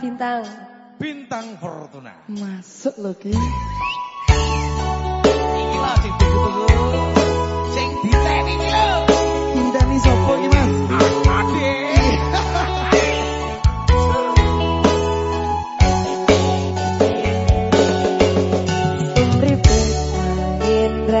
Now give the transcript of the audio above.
bintang? Bintang Fortuna. Masuk lho ki. Iki sing ditunggu. Sing diteni lho. Mas? Ribet angin